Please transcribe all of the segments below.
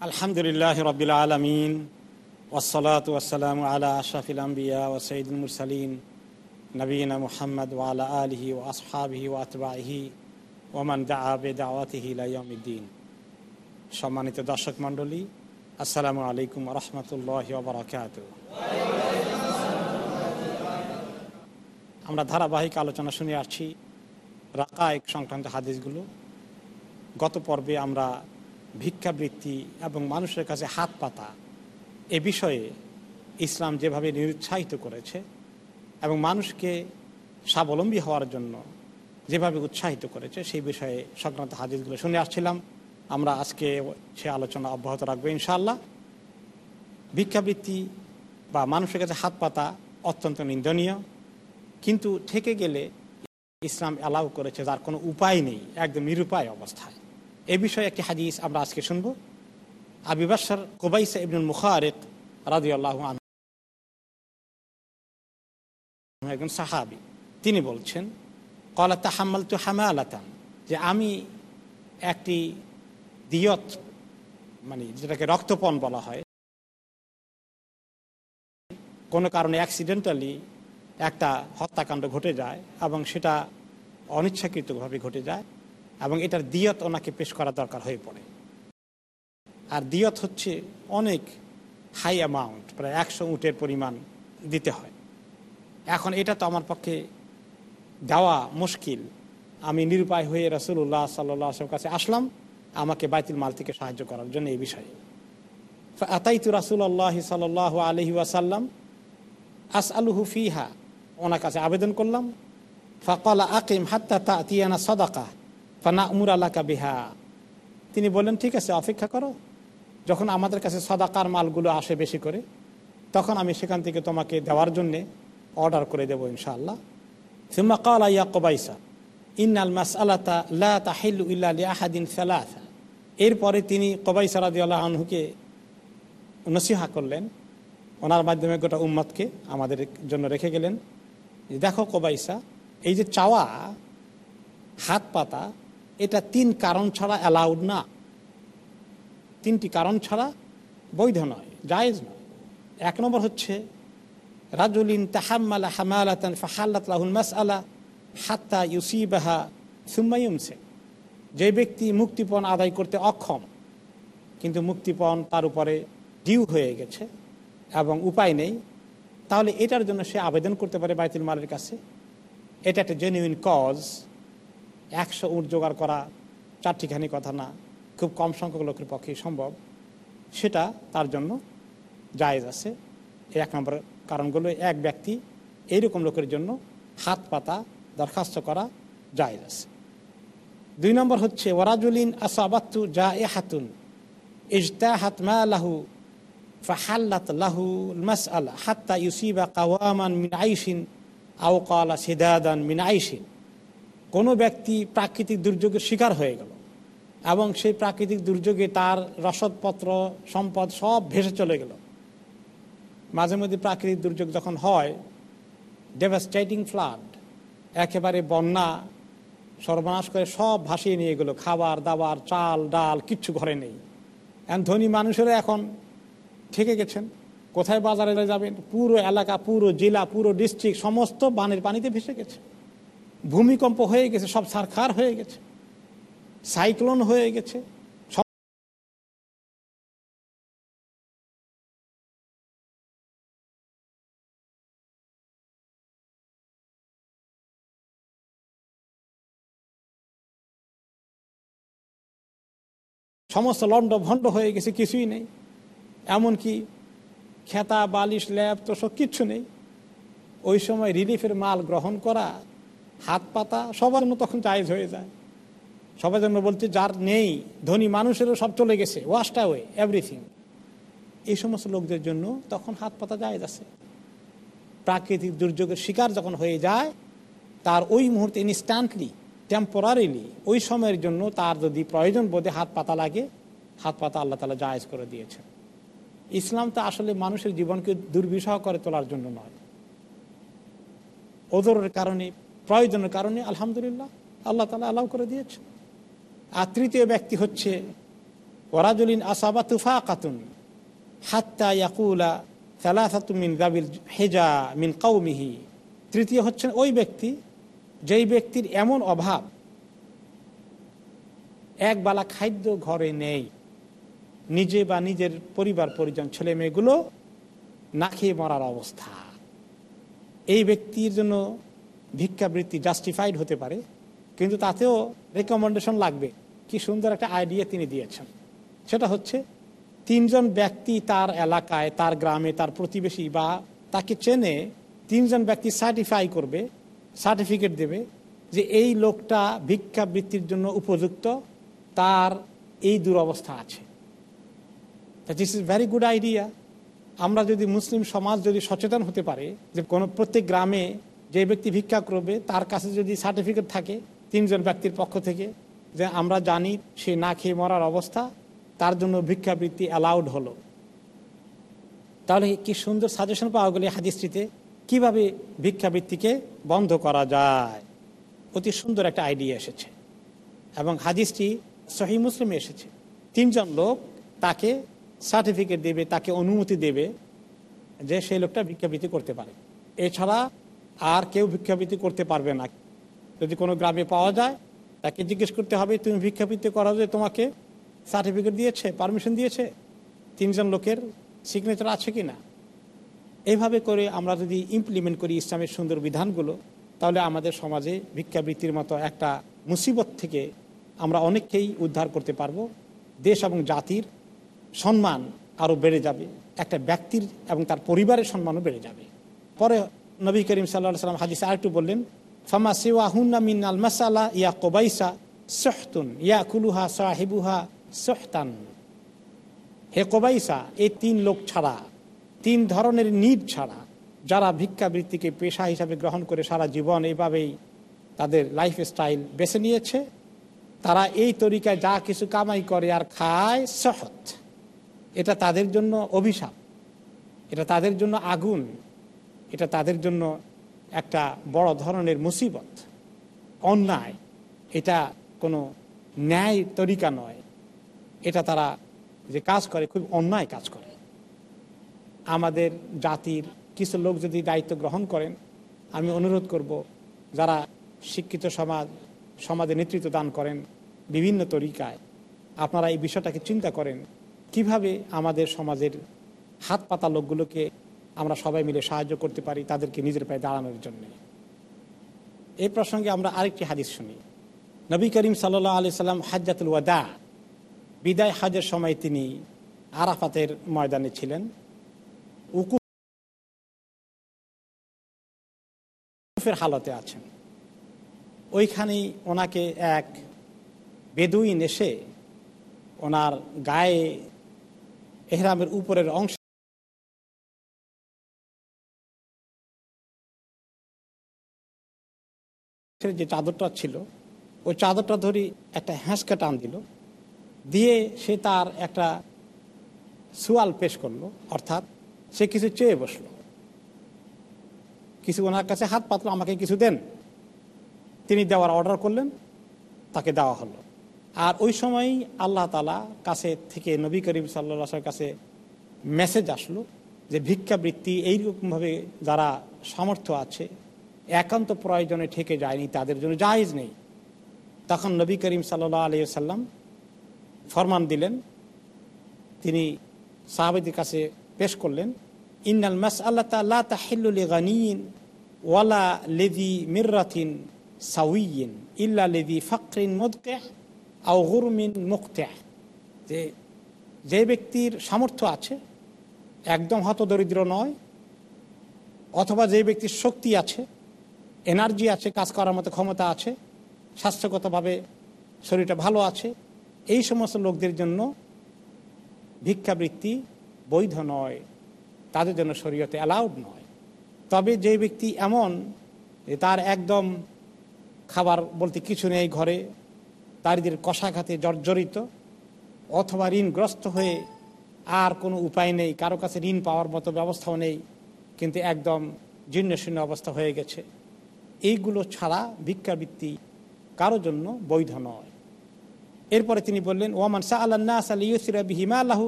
আলহামদুলিল্লাহ রবিল আলমিন ওসলাত ওসালাম আলা আশরাফিল আম্বিয়া ও সঈদুল মুরসালিন নবীনা মুহাম্মদ ওয়ালা আলহি ও আসহাবিহি ও আতবাহি ওমান দাআবে দাওয়াতিহি লাইয়মিদ্দিন সম্মানিত দর্শক মণ্ডলী, আসসালামু আলাইকুম রহমতুল্লাহ বারাকাত আমরা ধারাবাহিক আলোচনা শুনে আসছি রাকায়ক সংক্রান্ত হাদিসগুলো। গত পর্বে আমরা ভিক্ষাবৃত্তি এবং মানুষের কাছে হাত পাতা, এ বিষয়ে ইসলাম যেভাবে নিরুৎসাহিত করেছে এবং মানুষকে স্বাবলম্বী হওয়ার জন্য যেভাবে উৎসাহিত করেছে, সেই বিষয়ে সংক্রান্ত হাদিসগুলো শুনে আসছিলাম। আমরা আজকে সে আলোচনা অব্যাহত রাখব ইনশাআল্লাহ। ভিক্ষাবৃত্তি বা মানুষের কাছে হাত পাতা অত্যন্ত নিন্দনীয়, কিন্তু থেকে গেলে ইসলাম অ্যালাউ করেছে, যার কোনো উপায় নেই, একদম নিরুপায় অবস্থায়। এ বিষয়ে একটি হাদিস আমরা আজকে শুনব। আবিবাসার কোবাইসা ইবনুল মুখারেক রাজি আল্লাহ একজন সাহাবি। তিনি বলছেন কলা তাহাম্মাল তু হামালাতান যে আমি একটি দিয়ত মানে যেটাকে রক্তপণ বলা হয়, কোনো কারণে অ্যাক্সিডেন্টালি একটা হত্যাকাণ্ড ঘটে যায় এবং সেটা অনিচ্ছাকৃতভাবে ঘটে যায়। এবং এটার দিয়ত ওনাকে পেশ করা দরকার হয়ে পড়ে। আর দিয়ত হচ্ছে অনেক হাই অ্যামাউন্ট প্রায় একশো উটের পরিমাণ দিতে হয়। এখন এটা তো আমার পক্ষে দেওয়া মুশকিল। আমি নিরুপায় হয়ে রসুল্লাহ সাল্লাহ কাছে আসলাম, আমাকে বাইতুল মাল থেকে সাহায্য করার জন্য এই বিষয়ে। আতাইতু রাসুল্লাহ সাল আলহি ওয়াসাল্লাম আস আলুহু ফিহা, ওনার কাছে আবেদন করলাম, ফাকলা আকিম হাত্তা তা তিয়ানা সদাকা ফানা উমুর আল্লাকা বিহা। তিনি বললেন, ঠিক আছে, অপেক্ষা করো। যখন আমাদের কাছে সদাকার মালগুলো আসে বেশি করে, তখন আমি সেখান থেকে তোমাকে দেওয়ার জন্যে অর্ডার করে দেবো ইনশাআল্লাহ। সিম্মা কালা ইয়া কবাইসা, ইন্নাল মাস আল্লাহ লা ইল্লা আহাদিন এরপরে তিনি কবাইসা রাদি আল্লাহ আনহুকে নসিহা করলেন। ওনার মাধ্যমে গোটা উম্মতকে আমাদের জন্য রেখে গেলেন। দেখো কবাইসা, এই যে চাওয়া, হাত পাতা এটা তিন কারণ ছাড়া অ্যালাউড না। তিনটি কারণ ছাড়া বৈধ নয়, জায়েজ নয়। এক নম্বর হচ্ছে রাজুলিন তাহাম্মালা হামালাতান ফাহাল্লাত লাহুল মাস আলা হাত্তা ইউসিবাহা সুম্মাইমসে যে ব্যক্তি মুক্তিপণ আদায় করতে অক্ষম, কিন্তু মুক্তিপণ তার উপরে ডিউ হয়ে গেছে এবং উপায় নেই, তাহলে এটার জন্য সে আবেদন করতে পারে বাইতুল মালের কাছে। এটা একটা জেনুইন কজ একশো উট জোগাড় করা চারটিখানি কথা না, খুব কম সংখ্যক লোকের পক্ষেই সম্ভব। সেটা তার জন্য জায়েজ আছে। এক নম্বর কারণগুলো, এক ব্যক্তি এইরকম লোকের জন্য হাত পাতা দরখাস্ত করা জায়েজ আছে। দুই নম্বর হচ্ছে ওরাজুলিন আসাবাত্তু জা এ হাতুন ইজতা হাতমা লাহু ফাহাল্লাত লাহু মাস আল হাত্তা ইউসিবা কাওয়ামান মিন আইসিন আও কালা সিদাদান মিন আইসিন কোনো ব্যক্তি প্রাকৃতিক দুর্যোগের শিকার হয়ে গেল এবং সেই প্রাকৃতিক দুর্যোগে তার রসদপত্র, সম্পদ সব ভেসে চলে গেল। মাঝে মধ্যে প্রাকৃতিক দুর্যোগ যখন হয় ডেভাস্টেটিং ফ্লাড একেবারে বন্যা, সর্বনাশ করে সব ভাসিয়ে নিয়ে গেলো। খাবার, দাবার, চাল, ডাল, কিচ্ছু ঘরে নেই। ধনী মানুষেরা এখন থেকে গেছেন। কোথায় বাজারে যাবেন? পুরো এলাকা, পুরো জেলা, পুরো ডিস্ট্রিক্ট সমস্ত বানের পানিতে ভেসে গেছে। ভূমিকম্প হয়ে গেছে, সব সারখার হয়ে গেছে, সাইক্লোন হয়ে গেছে সমস্ত লন্ড ভণ্ড হয়ে গেছে, কিছুই নেই। এমনকি খেতা, বালিশ ল্যাব তো সব কিচ্ছু নেই। ওই সময় রিলিফের মাল গ্রহণ করা হাত পাতা সবার জন্য তখন জায়জ হয়ে যায়। সবার জন্য বলতে যার নেই, ধনী মানুষেরও সব চলে গেছে ওয়াশটা ওয়ে এভরিথিং এই সমস্ত লোকদের জন্য তখন হাত পাতা জায়জ আছে। প্রাকৃতিক দুর্যোগের শিকার যখন হয়ে যায়, তার ওই মুহূর্তে ইনস্ট্যান্টলি টেম্পোরারিলি ওই সময়ের জন্য তার যদি প্রয়োজন বোধে হাত পাতা লাগে, হাত পাতা আল্লাহ তালা জায়েজ করে দিয়েছেন। ইসলাম তো আসলে মানুষের জীবনকে দুর্বিষহ করে তোলার জন্য নয়। ওদরের কারণে প্রয়োজনের কারণে আলহামদুলিল্লাহ আল্লাহ তালা আলাউ করে দিয়েছে। আর তৃতীয় ব্যক্তি হচ্ছে ওরাজুলিন আসাবা তুফা কাতুন হাত্তা ইয়াকুলা সালাসাতু মিন দাবিল হেজা মিন কৌমিহি তৃতীয় হচ্ছেন ওই ব্যক্তি, যেই ব্যক্তির এমন অভাব, এক বালা খাদ্য ঘরে নেই, নিজে বা নিজের পরিবার পরিজন ছেলে মেয়েগুলো না খেয়ে মরার অবস্থা। এই ব্যক্তির জন্য ভিক্ষাবৃত্তি জাস্টিফাইড হতে পারে, কিন্তু তাতেও রেকমেন্ডেশন লাগবে। কি সুন্দর একটা আইডিয়া তিনি দিয়েছেন। সেটা হচ্ছে, তিনজন ব্যক্তি তার এলাকায়, তার গ্রামে, তার প্রতিবেশী বা তাকে চেনে তিনজন ব্যক্তি সার্টিফাই করবে সার্টিফিকেট দেবে যে এই লোকটা ভিক্ষাবৃত্তির জন্য উপযুক্ত, তার এই দুরবস্থা আছে। This is very good idea আমরা যদি মুসলিম সমাজ যদি সচেতন হতে পারে যে কোনো প্রত্যেক গ্রামে যে ব্যক্তি ভিক্ষা করবে, তার কাছে যদি সার্টিফিকেট থাকে তিনজন ব্যক্তির পক্ষ থেকে যে আমরা জানি সে না খেয়ে মরার অবস্থা, তার জন্য ভিক্ষাবৃত্তি অ্যালাউড হলো। তাহলে কি সুন্দর সাজেশন পাওয়া গেলে হাদিসটিতে? কীভাবে ভিক্ষাবৃত্তিকে বন্ধ করা যায়? অতি সুন্দর একটা আইডিয়া এসেছে। এবং হাদিসটি সহি মুসলিমে এসেছে। তিনজন লোক তাকে সার্টিফিকেট দেবে, তাকে অনুমতি দেবে যে সেই লোকটা ভিক্ষাবৃত্তি করতে পারে। এছাড়া আর কেউ ভিক্ষাবৃত্তি করতে পারবে না। যদি কোনো গ্রামে পাওয়া যায়, তাকে জিজ্ঞেস করতে হবে, তুমি ভিক্ষাবৃত্তি করা যে তোমাকে সার্টিফিকেট দিয়েছে পারমিশন দিয়েছে? তিনজন লোকের সিগনেচার আছে কি না? এইভাবে করে আমরা যদি ইমপ্লিমেন্ট করি ইসলামের সুন্দর বিধানগুলো, তাহলে আমাদের সমাজে ভিক্ষাবৃত্তির মতো একটা মুসিবত থেকে আমরা অনেককেই উদ্ধার করতে পারব। দেশ এবং জাতির সম্মান আরও বেড়ে যাবে, একটা ব্যক্তির এবং তার পরিবারের সম্মানও বেড়ে যাবে। পরে নবী করিম সাল্লা সাল্লাম হাদিস আরেকটু বললেন, ফামা সেওয়া হুন্না মিনাল মাসালা ইয়া কোবাইসা সহতুন ইয়া কুলুহা সাহেবুহা সহতান। হে কোবাইসা, এই তিন লোক ছাড়া, তিন ধরনের নিট ছাড়া, যারা ভিক্ষাবৃত্তিকে পেশা হিসাবে গ্রহণ করে সারা জীবন এইভাবেই তাদের লাইফ স্টাইল বেছে নিয়েছে, তারা এই তরিকায় যা কিছু কামাই করে আর খায় সহৎ এটা তাদের জন্য অভিশাপ, এটা তাদের জন্য আগুন এটা তাদের জন্য একটা বড় ধরনের মুসিবত, অন্যায়। এটা কোনো ন্যায় তরিকা নয়। এটা তারা যে কাজ করে খুব অন্যায় কাজ করে। আমাদের জাতির কিছু লোক যদি দায়িত্ব গ্রহণ করেন, আমি অনুরোধ করব যারা শিক্ষিত সমাজ, সমাজে নেতৃত্ব দান করেন বিভিন্ন তরিকায়, আপনারা এই বিষয়টাকে চিন্তা করেন, কীভাবে আমাদের সমাজের হাত পাতা লোকগুলোকে আমরা সবাই মিলে সাহায্য করতে পারি তাদেরকে নিজের পায়ে দাঁড়ানোর জন্য। এই প্রসঙ্গে আমরা আরেকটি হাদিস শুনি। নবী করিম সাল্লাহ আলি সাল্লাম হাজ্জাতুল ওয়াদা, বিদায় হাজের সময় তিনি আরাফাতের ময়দানে ছিলেন। উকুফের হালতে আছেন। ওইখানেই ওনাকে এক বেদুইন এসে ওনার গায়ে এহরামের উপরের অংশ যে চাদরটা ছিল, ওই চাদরটা ধরি একটা হ্যাঁসকা টান দিল। দিয়ে সে তার একটা সুয়াল পেশ করল, অর্থাৎ সে কিছু চেয়ে বসল। কিছু ওনার কাছে হাত পাতলো, আমাকে কিছু দেন। তিনি দেওয়ার অর্ডার করলেন, তাকে দেওয়া হলো। আর ওই সময় আল্লাহ তালা কাছে থেকে নবী করিম সাল্লার কাছে মেসেজ আসলো যে, ভিক্ষাবৃত্তি এইরকমভাবে যারা সামর্থ্য আছে একান্ত প্রয়োজনে ঠেকে যায়নি, তাদের জন্য জায়েজ নেই। তখন নবী করিম সাল্লাহ আলিয়া ফরমান দিলেন, তিনি সাহাবেদের কাছে পেশ করলেন, ইন্নাল মাস আল্লাহ তাল্লা তাহিল্লি গানিন ওয়ালা লেদি মির্রাথিন সাউইন ইল্লা লেদি ফকরিন মদকে আও গুরমিন মুক্তে যে যে ব্যক্তির সামর্থ্য আছে, একদম হতদরিদ্র নয়, অথবা যে ব্যক্তির শক্তি আছে এনার্জি আছে, কাজ করার মতো ক্ষমতা আছে, স্বাস্থ্যগতভাবে শরীরটা ভালো আছে, এই সমস্ত লোকদের জন্য ভিক্ষাবৃত্তি বৈধ নয়, তাদের জন্য শরীয়তে অ্যালাউড নয়। তবে যে ব্যক্তি এমন যে তার একদম খাবার বলতে কিছু নেই ঘরে দারিদ্রের কষাঘাতে জর্জরিত, অথবা ঋণগ্রস্ত হয়ে আর কোনো উপায় নেই, কারও কাছে ঋণ পাওয়ার মতো ব্যবস্থাও নেই, কিন্তু একদম জীর্ণ শীর্ণ অবস্থা হয়ে গেছে। এইগুলো ছাড়া ভিক্ষাবৃত্তি কারও জন্য বৈধ নয়। এরপরে তিনি বললেন, ওয়ামান শাহ আল্লাহ বিহিমা আল্লাহু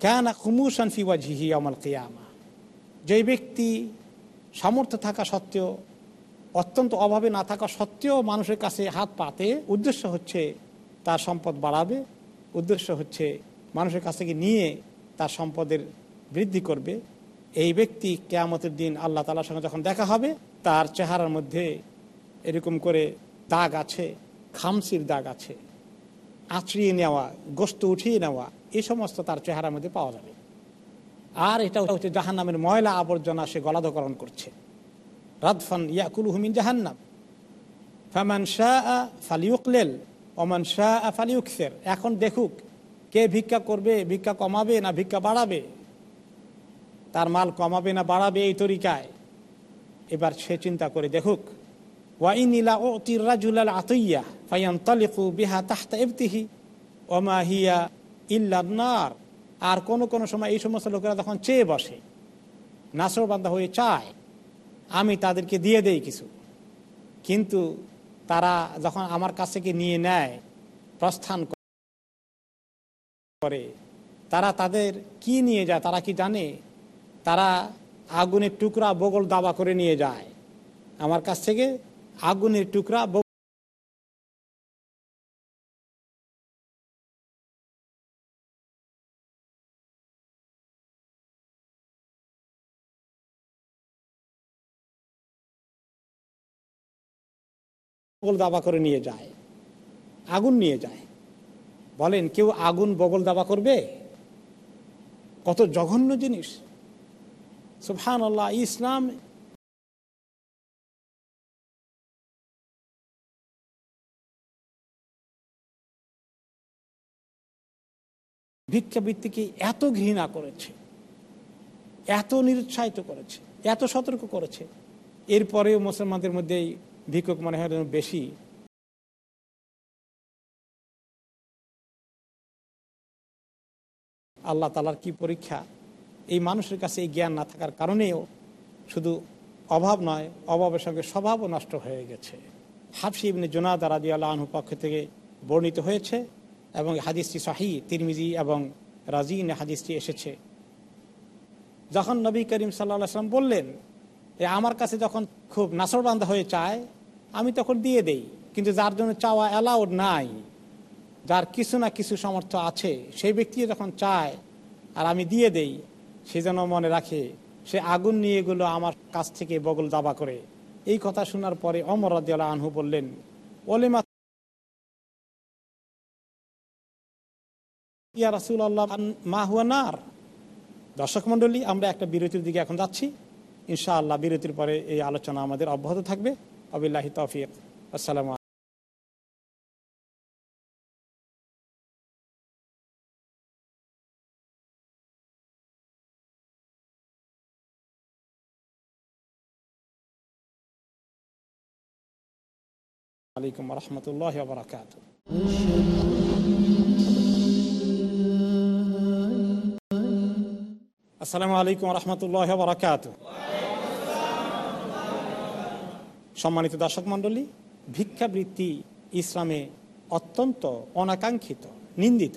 কেন খুমুসান ফিওয়াজিহি আমাল কেয়ামা। যে ব্যক্তি সামর্থ্য থাকা সত্ত্বেও, অত্যন্ত অভাবে না থাকা সত্ত্বেও মানুষের কাছে হাত পাতে, উদ্দেশ্য হচ্ছে তার সম্পদ বাড়াবে, উদ্দেশ্য হচ্ছে মানুষের কাছ থেকে নিয়ে তার সম্পদের বৃদ্ধি করবে। এই ব্যক্তি কেয়ামতের দিন আল্লাহ তালার সঙ্গে যখন দেখা হবে, তার চেহারার মধ্যে এরকম করে দাগ আছে খামসির দাগ আছে, আঁচড়িয়ে নেওয়া, গোস্ত উঠিয়ে নেওয়া এই সমস্ত তার চেহারার মধ্যে পাওয়া যাবে। আর এটা হচ্ছে জাহান্নামের ময়লা আবর্জনা সে গলাধকরণ করছে। রাদফান ইয়াকুল হুমিন জাহান্নাম। ফামান শাহ ফালিউকলেল ওমান শাহ ফালিউকসের এখন দেখুক, কে ভিক্ষা করবে, ভিক্ষা কমাবে না ভিক্ষা বাড়াবে? তার মাল কমাবে না, বাড়াবে এই তরিকায়। এবার সে চিন্তা করে, দেখুক ওয়াইনিলা ও তিরাজুলাল আতইয়া ফাইয়ান তালিকু বিহা তাহতা ইবতিহি ওমা হিয়া ইল্লার আর কোনো কোনো সময় এই সমস্ত লোকেরা তখন চেয়ে বসে নাসরবান্ধা হয়ে চায়, আমি তাদেরকে দিয়ে দেই কিছু। কিন্তু তারা যখন আমার কাছ থেকে নিয়ে নেয়, প্রস্থান করে, তারা তাদের কি নিয়ে যায় তারা কি জানে? তারা আগুনের টুকরা বগল দাবা করে নিয়ে যায়। আমার কাছ থেকে আগুনের টুকরা বগল দাবা করে নিয়ে যায়। আগুন নিয়ে যায়। বলেন, কেউ আগুন বগল দাবা করবে? কত জঘন্য জিনিস। সুফহান আল্লাহ ইসলাম ভিক্ষাবৃত্তিকে এত ঘৃণা করেছে, এত নিরুৎসাহিত করেছে, এত সতর্ক করেছে। এরপরেও মুসলমানদের মধ্যে ভিক্ষুক মনে হয় বেশি। আল্লাহ তালার কি পরীক্ষা? এই মানুষের কাছে এই জ্ঞান না থাকার কারণেও শুধু অভাব নয়, অভাবের সঙ্গে স্বভাবও নষ্ট হয়ে গেছে। হাফসি ইবনে জোনাদা রাজি আল্লাহ পক্ষ থেকে বর্ণিত হয়েছে এবং হাদিসটি শাহি তিরমিজি এবং রাজিন হাদিসটি এসেছে। যখন নবী করিম সাল্লা সাল্লাম বললেন যে আমার কাছে যখন খুব নাসরবান্ধা হয়ে চায়, আমি তখন দিয়ে দেই, কিন্তু যার জন্য চাওয়া অ্যালাউড নাই, যার কিছু না কিছু সামর্থ্য আছে, সেই ব্যক্তি যখন চায় আর আমি দিয়ে দেই সে যেন মনে রাখে, সে আগুন নিয়ে গেলো আমার কাছ থেকে বগল দাবা করে। এই কথা শোনার পরে অমর রাজিয়াল আনহু বললেন, ওলেমা দর্শক মন্ডলী আমরা একটা বিরতির দিকে এখন যাচ্ছি। ইনশাআল্লাহ বিরতির পরে এই আলোচনা আমাদের অব্যাহত থাকবে। আবিল্লাহি তফিক। আসসালাম আলাইকুম রহমতুল্লাহ বরকাত আসসালামু আলাইকুম রহমতুল্লাহ বরকাত সম্মানিত দর্শক মণ্ডলী, ভিক্ষাবৃত্তি ইসলামে অত্যন্ত অনাকাঙ্ক্ষিত, নিন্দিত।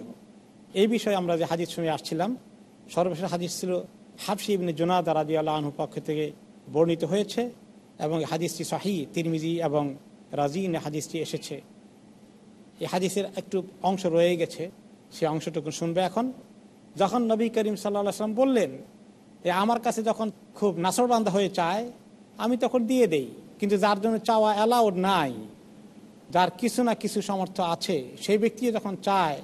এই বিষয়ে আমরা যে হাদিস শুনে আসছিলাম, সর্বশেষ হাদিস ছিল হাফসি ইবনে জোনাদ রাজি আল্লাহ পক্ষ থেকে বর্ণিত হয়েছে এবং হাদিসটি শাহি তিরমিজি এবং রাজিন হাদিসটি এসেছে। এই হাদিসের একটু অংশ রয়ে গেছে। সে অংশটুকু শুনবে এখন। যখন নবী করিম সাল্লা সাল্লাম বললেন যে, আমার কাছে যখন খুব নাসরবান্ধা হয়ে চায়, আমি তখন দিয়ে দেই। কিন্তু যার জন্য চাওয়া অ্যালাউড নাই, যার কিছু না কিছু সামর্থ্য আছে সেই ব্যক্তি যখন চায়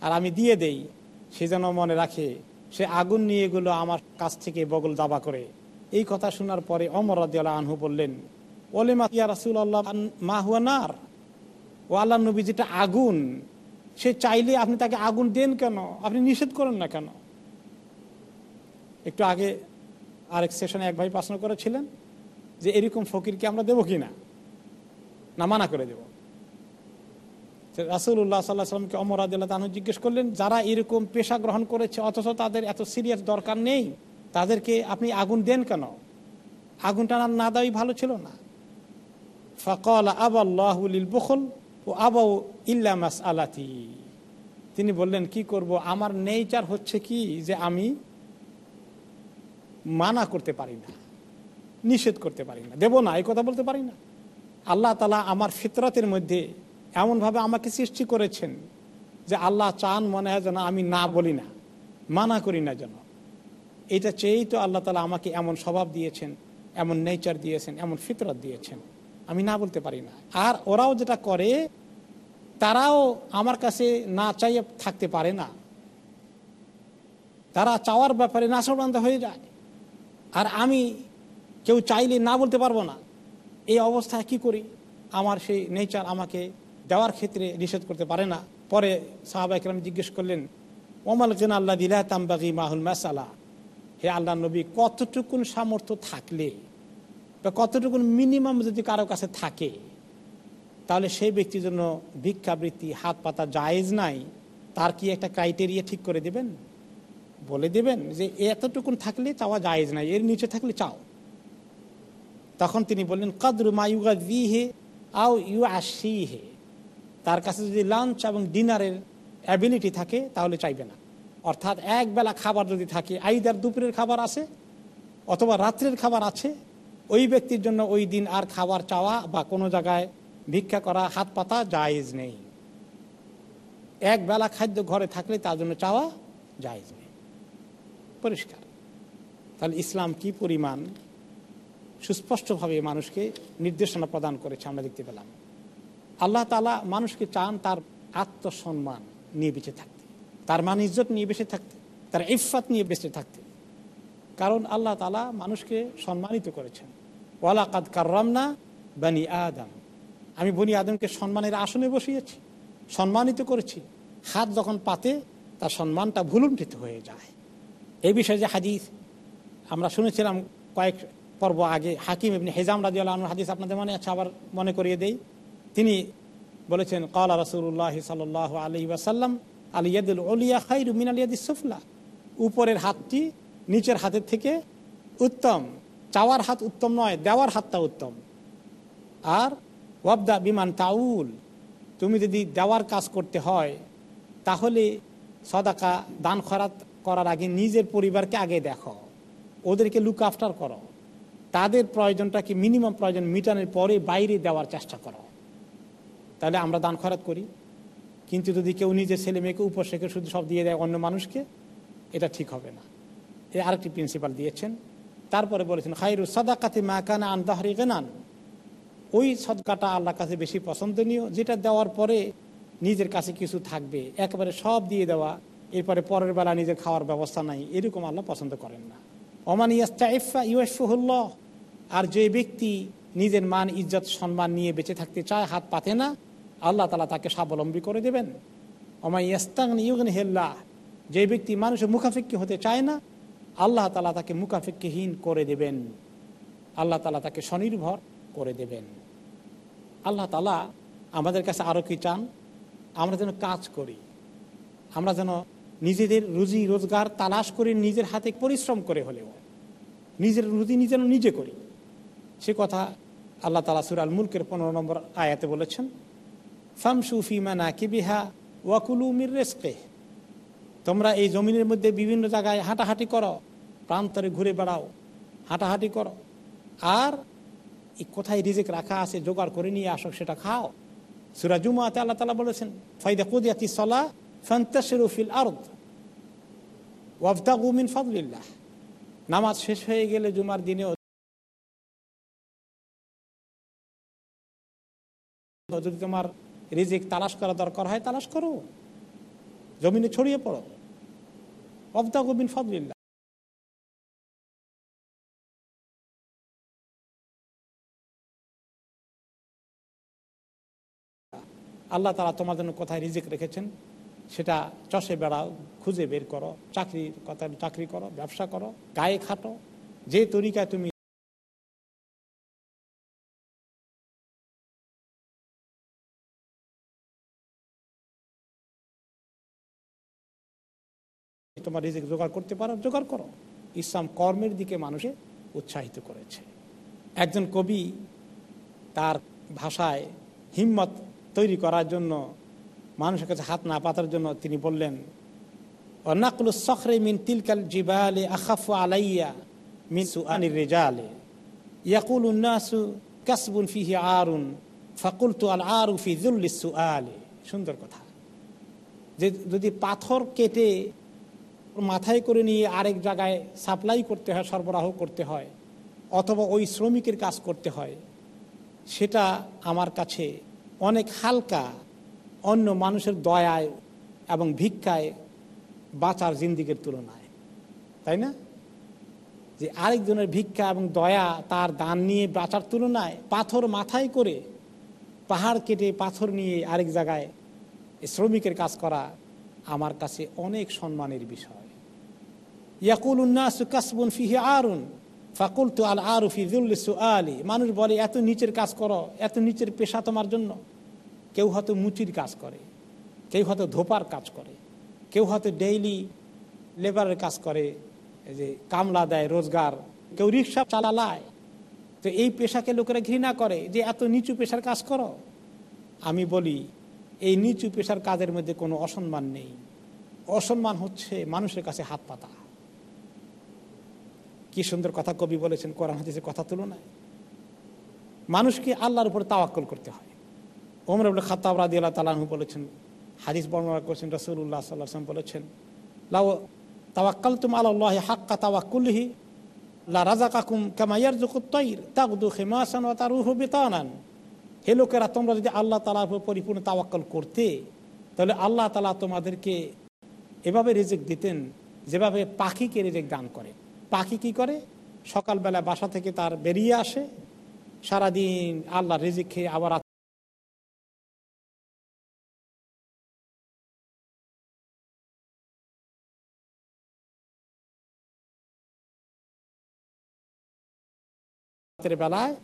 আর আমি দিয়ে দেই, সে যেন মনে রাখে, সে আগুন নিয়ে গেলো আমার কাছ থেকে বগল দাবা করে। এই কথা শোনার পরে অমর রাজিয়াল আনহু বললেন ওলেমা ইয়া রাসুল আল্লাহ মা হুয়া নার। ও আল্লাহ নবী যেটা আগুন, সে চাইলে আপনি তাকে আগুন দেন কেন? আপনি নিষেধ করেন না কেন? একটু আগে আরেক সেশনে এক ভাই প্রশ্ন করেছিলেন যে এরকম ফকিরকে আমরা দেবো কি না? না, মানা করে দেব। রাসুল্লাহ সাল্লাহ সাল্লামকে অমর আদিল্লাহ তাহু জিজ্ঞেস করলেন, যারা এরকম পেশা গ্রহণ করেছে, অথচ তাদের এত সিরিয়াস দরকার নেই, তাদেরকে আপনি আগুন দেন কেন? আগুনটা না দেওয়াই ভালো ছিল না। ফকল আবাল্লাহুল বখল ও আবাউ ইল্লামাস আলাতি তিনি বললেন, কি করব? আমার নেচার হচ্ছে কি যে আমি মানা করতে পারি না, নিষেধ করতে পারি না, দেব না, এই কথা বলতে পারি না। আল্লাহ তালা আমার ফিতরতের মধ্যে এমনভাবে আমাকে সৃষ্টি করেছেন যে আল্লাহ চান মনে হয় যেন আমি না বলি না, মানা করি না যেন। এটা চেয়েই তো আল্লাহ তালা আমাকে এমন স্বভাব দিয়েছেন, এমন নেচার দিয়েছেন, এমন ফিতরত দিয়েছেন। আমি না বলতে পারি না। আর ওরাও যেটা করে, তারাও আমার কাছে না চাইয়ে থাকতে পারে না। তারা চাওয়ার ব্যাপারে নাশবান্ধা হয়ে যায়। আর আমি কেউ চাইলে না বলতে পারব না। এই অবস্থায় কি করি? আমার সেই নেচার আমাকে দেওয়ার ক্ষেত্রে নিষেধ করতে পারে না। পরে সাহাবা একরাম জিজ্ঞেস করলেন, ওমাল জেন আল্লাহ দিলা তাম্বাগি মাহুল মাসালা? হে আল্লাহ নবী, কতটুকুন সামর্থ্য থাকলে বা কতটুকুন মিনিমাম যদি কারও কাছে থাকে, তাহলে সেই ব্যক্তির জন্য ভিক্ষাবৃত্তি, হাত পাতা জায়েজ নাই, তার কি একটা ক্রাইটেরিয়া ঠিক করে দেবেন? বলে দেবেন যে এতটুকুন থাকলে চাওয়া জায়েজ নাই, এর নিচে থাকলে চাও। তখন তিনি বললেন, কদরু মায়ুগা ভি হে আও ইউ আসি হে তার কাছে যদি লাঞ্চ এবং ডিনারের অ্যাবিলিটি থাকে, তাহলে চাইবে না। অর্থাৎ এক বেলা খাবার যদি থাকে, আইদার দুপুরের খাবার আছে অথবা রাত্রের খাবার আছে ওই ব্যক্তির জন্য ওই দিন আর খাবার চাওয়া বা কোনো জায়গায় ভিক্ষা করা, হাত পাতা জায়েজ নেই। এক বেলা খাদ্য ঘরে থাকলে তার জন্য চাওয়া জায়েজ নেই। পরিষ্কার। তাহলে ইসলাম কি পরিমাণ? সুস্পষ্টভাবে মানুষকে নির্দেশনা প্রদান করেছে আমরা দেখতে পেলাম। আল্লাহ তালা মানুষকে চান তার আত্মসম্মান নিয়ে বেঁচে থাকতে, তার মান ইজ্জত নিয়ে বেঁচে থাকতে, তার ইফাত নিয়ে বেঁচে থাকতে। কারণ আল্লাহ তালা মানুষকে সম্মানিত করেছেন। ওয়ালাকাদ কার্রামনা বানি আদম। আমি বনি আদমকে সম্মানের আসনে বসিয়েছি, সম্মানিত করেছি। হাত যখন পাতে, তার সম্মানটা ভুলুণ্ঠিত হয়ে যায়। এই বিষয়ে যে হাদিস, আমরা শুনেছিলাম কয়েক পর্ব আগে, হাকিম এমনি হেজাম রাজি আল্লাহ হাদিস আপনাদের মনে আছে, আবার মনে করিয়ে দেই। তিনি বলেছেন কলা রসুল্লাহ সাল আলি ওয়াসাল্লাম আলিয়াদুল অলিয়া খাই মিন আলিয়াদি সুফলা। উপরের হাতটি নিচের হাতের থেকে উত্তম। চাওয়ার হাত উত্তম নয়, দেওয়ার হাতটা উত্তম। আর ওয়াবদা বিমান তাউল, তুমি যদি দেওয়ার কাজ করতে হয়, তাহলে সদাকা দান খরাত করার আগে নিজের পরিবারকে আগে দেখো। ওদেরকে লুক আফটার করো। তাদের প্রয়োজনটাকে মিনিমাম প্রয়োজন মিটানোর পরে বাইরে দেওয়ার চেষ্টা করো। তাহলে আমরা দান খরাত করি। কিন্তু যদি কেউ নিজের ছেলে মেয়েকে, উপর শুধু সব দিয়ে দেয় অন্য মানুষকে, এটা ঠিক হবে না। এ আরেকটি প্রিন্সিপাল দিয়েছেন। তারপরে বলেছেন খাইরু সদাকাতে মা কানা আন্দাহারি গেনান। ওই সদকাটা আল্লাহর কাছে বেশি পছন্দনীয়, যেটা দেওয়ার পরে নিজের কাছে কিছু থাকবে। একেবারে সব দিয়ে দেওয়া, এরপরে পরের বেলা নিজের খাওয়ার ব্যবস্থা নাই, এরকম আল্লাহ পছন্দ করেন না। অমান ওমান ইয়াস্তাইফা ইউফুল্লাহ আর যে ব্যক্তি নিজের মান, ইজ্জত, সম্মান নিয়ে বেঁচে থাকতে চায়, হাত পাতে না, আল্লাহ তালা তাকে স্বাবলম্বী করে দেবেন। ওমা ইয়াস্তাং ইউগন হেল্লাহ যে ব্যক্তি মানুষের মুখাফিক্কি হতে চায় না আল্লাহ তালা তাকে মুখাফিক্কিহীন করে দেবেন। আল্লাহ তালা তাকে স্বনির্ভর করে দেবেন। আল্লাহ তালা আমাদের কাছে আরও কি চান? আমরা যেন কাজ করি। আমরা যেন নিজেদের রুজি রোজগার তালাশ করে নিজের হাতে পরিশ্রম করে হলেও, নিজের রুজি নিজে নিজে করি। সে কথা আল্লাহ তালা সুরাল মুলকের পনেরো নম্বর আয়াতে বলেছেন ফামসু ফিমানা কিবিহা ওয়াকুলু মির রেস্কে তোমরা এই জমিনের মধ্যে বিভিন্ন জায়গায় হাঁটাহাঁটি করো। প্রান্তরে ঘুরে বেড়াও, হাঁটাহাঁটি করো। আর এই কোথায় রিজিক রাখা আছে, জোগাড় করে নিয়ে আসো, সেটা খাও। সুরা জুমাতে আল্লাহ তালা বলেছেন, ফাইদা কুদিয়াতি সলা ফিল আরদ ওয়াফদাগু মিন ফদলিল্লাহ। নামাজ শেষ হয়ে গেলে জুমার দিনে যদি তোমার রিজিক তালাশ করা দরকার হয়, তালাশ করো। জমিনে ছড়িয়ে পড়ো। অবদাগু গোবিন ফদলিল্লাহ। আল্লাহ তারা তোমার জন্য কোথায় রিজিক রেখেছেন? সেটা চষে বেড়াও, খুঁজে বের করো চাকরির কথা চাকরি করো, ব্যবসা করো, গায়ে খাটো, যে তরিকায় তুমি তোমার রিজিক জোগাড় করতে পারো, জোগাড় করো। ইসলাম কর্মের দিকে মানুষে উৎসাহিত করেছে। একজন কবি তার ভাষায় হিম্মত তৈরি করার জন্য মানুষের কাছে হাত না পাতার জন্য তিনি বললেন অনাকুল সখরে মিন তিলকাল জিবালে আখাফু আলাইয়া মিসু আনির রেজালে। ইয়াকুল উন্নাসু কাসবুন ফিহি আরুন ফাকুলতু আল আরু ফি জুল্লিসু আলে সুন্দর কথা। যে যদি পাথর কেটে মাথায় করে নিয়ে আরেক জায়গায় সাপ্লাই করতে হয় সরবরাহ করতে হয় অথবা ওই শ্রমিকের কাজ করতে হয় সেটা আমার কাছে অনেক হালকা অন্য মানুষের দয়ায় এবং ভিক্ষায় বাঁচার জিন্দিগের তুলনায়। তাই না? যে আরেকজনের ভিক্ষা এবং দয়া তার দান নিয়ে বাঁচার তুলনায় পাথর মাথায় করে পাহাড় কেটে পাথর নিয়ে আরেক জায়গায় শ্রমিকের কাজ করা আমার কাছে অনেক সম্মানের বিষয়। ইয়াকুল উন্নাসু কাসবুন ফিহি আরুন। ফাকুল তু আল আরু ফিজুল্লিসু আলি মানুষ বলে, এত নিচের কাজ করো, এত নিচের পেশা তোমার জন্য। কেউ হয়তো মুচির কাজ করে, কেউ হয়তো ধোপার কাজ করে, কেউ হয়তো ডেইলি লেবারের কাজ করে যে কামলা দেয়, রোজগার, কেউ রিক্সা চালালায় তো এই পেশাকে লোকেরা ঘৃণা করে যে, এত নিচু পেশার কাজ করো? আমি বলি, এই নিচু পেশার কাজের মধ্যে কোনো অসম্মান নেই। অসম্মান হচ্ছে মানুষের কাছে হাত পাতা। কি সুন্দর কথা কবি বলেছেন, কোরআন হাদিসের কথা তুলনায়। মানুষকে আল্লাহর উপর তাওয়াক্কল করতে হয়। ওমর আবুল খাতাব রাদি আল্লাহ তালাহু বলেছেন, হাদিস বর্ণনা করেছেন রসুল্লাহ সাল্লাম বলেছেন লাও তাওয়াক্কাল তুম আল্লাহ হাক্কা তাওয়াক্কুলহি, লা রাজা কাকুম কামাইয়ার জুকুত্তইর তাকদু খেমাসান ও তার উহ বেতানান। হে লোকেরা, তোমরা যদি আল্লাহ তালার উপর পরিপূর্ণ তাওয়াক্কল করতে, তাহলে আল্লাহ তালা তোমাদেরকে এভাবে রেজেক দিতেন, যেভাবে পাখিকে রেজেক দান করে পাখি কি করে? সকালবেলা বাসা থেকে তার বেরিয়ে আসে। সারাদিন আল্লাহ রেজিক খেয়ে আবার রাতের বেলায়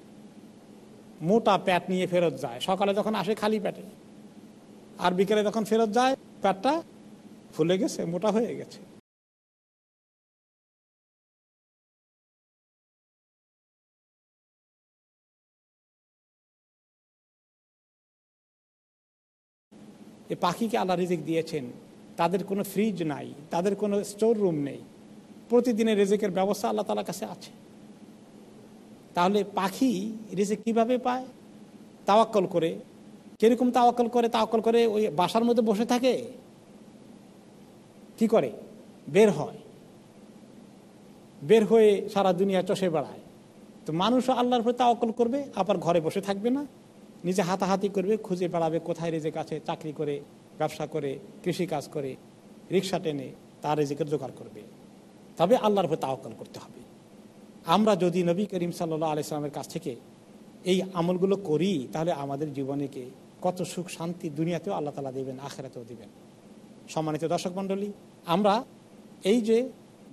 মোটা প্যাট নিয়ে ফেরত যায়। সকালে যখন আসে খালি প্যাটে, আর বিকেলে যখন ফেরত যায়, প্যাটটা ফুলে গেছে, মোটা হয়ে গেছে। এই পাখিকে আল্লাহ রিজিক দিয়েছেন, তাদের কোনো ফ্রিজ নাই, তাদের কোনো স্টোর রুম নেই, প্রতিদিনের রেজেকের ব্যবস্থা আল্লাহ তালার কাছে আছে। তাহলে পাখি রিজিক কীভাবে পায়? তাওয়াক্কল করে। কীরকম তাওয়াক্কল করে? তাওয়াক্কল করে ওই বাসার মধ্যে বসে থাকে, কি করে? বের হয়। বের হয়ে সারা দুনিয়া চষে বেড়ায়। তো মানুষও আল্লাহর উপরে তাওয়াক্কল করবে, আবার ঘরে বসে থাকবে না। নিজে হাতাহাতি করবে, খুঁজে বেড়াবে কোথায় রেজেক আছে, চাকরি করে, ব্যবসা করে কৃষি কাজ করে, রিক্সা টেনে তার রেজেকের জোগাড় করবে। তবে আল্লাহর উপর তাওয়াক্কল করতে হবে। আমরা যদি নবী করিম সাল্লাহ আলাইসলামের কাছ থেকে এই আমলগুলো করি, তাহলে আমাদের জীবনেকে কত সুখ, শান্তি দুনিয়াতেও আল্লাহ তালা দেবেন, আখেরাতেও দেবেন। সম্মানিত দর্শক মণ্ডলী, আমরা এই যে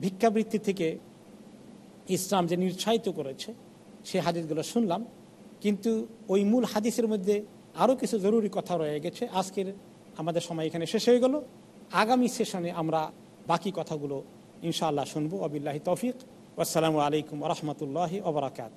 ভিক্ষাবৃত্তি থেকে ইসলাম যে নিরুৎসাহিত করেছে, সে হাদিসগুলো শুনলাম। কিন্তু ওই মূল হাদিসের মধ্যে আরও কিছু জরুরি কথা রয়ে গেছে। আজকের আমাদের সময় এখানে শেষ হয়ে গেল। আগামী সেশনে আমরা বাকি কথাগুলো ইনশাআল্লাহ শুনব। আবিল্লাহি তৌফিক। আসসালামু আলাইকুম রহমতুল্লাহ ওবরাকাত